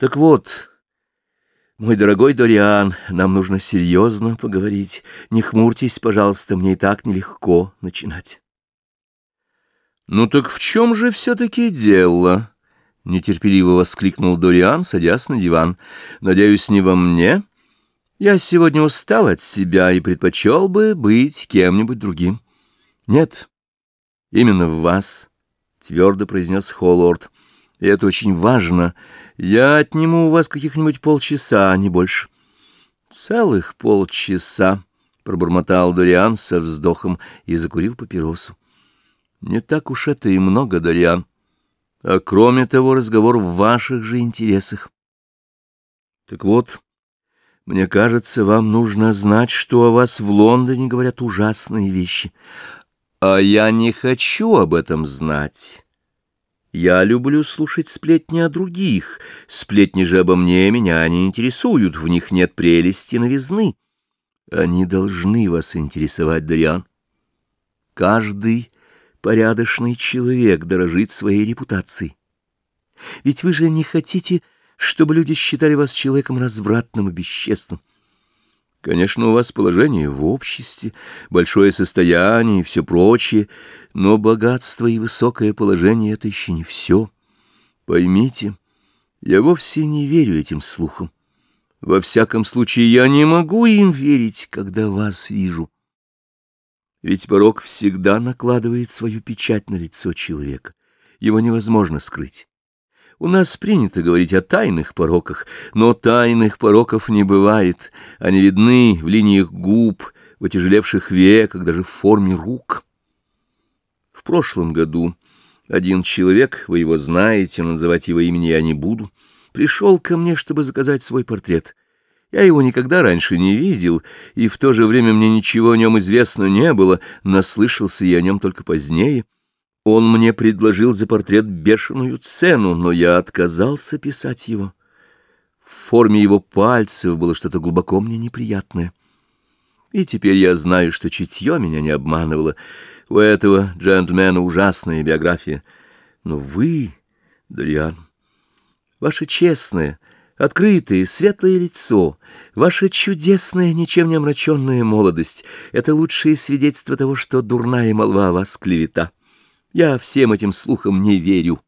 Так вот, мой дорогой Дориан, нам нужно серьезно поговорить. Не хмурьтесь, пожалуйста, мне и так нелегко начинать. Ну так в чем же все-таки дело? Нетерпеливо воскликнул Дориан, садясь на диван. Надеюсь, не во мне? Я сегодня устал от себя и предпочел бы быть кем-нибудь другим. Нет, именно в вас, — твердо произнес Холлорд. И это очень важно. Я отниму у вас каких-нибудь полчаса, а не больше. Целых полчаса, — пробормотал Дориан со вздохом и закурил папиросу. Не так уж это и много, Дориан. А кроме того, разговор в ваших же интересах. Так вот, мне кажется, вам нужно знать, что о вас в Лондоне говорят ужасные вещи. А я не хочу об этом знать. Я люблю слушать сплетни о других. Сплетни же обо мне меня не интересуют, в них нет прелести новизны. Они должны вас интересовать, Дариан. Каждый порядочный человек дорожит своей репутацией. Ведь вы же не хотите, чтобы люди считали вас человеком развратным и бесчестным. Конечно, у вас положение в обществе, большое состояние и все прочее, но богатство и высокое положение — это еще не все. Поймите, я вовсе не верю этим слухам. Во всяком случае, я не могу им верить, когда вас вижу. Ведь порог всегда накладывает свою печать на лицо человека. Его невозможно скрыть. У нас принято говорить о тайных пороках, но тайных пороков не бывает. Они видны в линиях губ, в отяжелевших веках, даже в форме рук. В прошлом году один человек, вы его знаете, называть его имени я не буду, пришел ко мне, чтобы заказать свой портрет. Я его никогда раньше не видел, и в то же время мне ничего о нем известно не было, наслышался я о нем только позднее — он мне предложил за портрет бешеную цену, но я отказался писать его. В форме его пальцев было что-то глубоко мне неприятное. И теперь я знаю, что чутье меня не обманывало. У этого джентльмена ужасная биография. Но вы, Дориан, ваше честное, открытое, светлое лицо, ваша чудесная, ничем не омраченная молодость — это лучшее свидетельство того, что дурная молва о вас клевета. Я всем этим слухам не верю.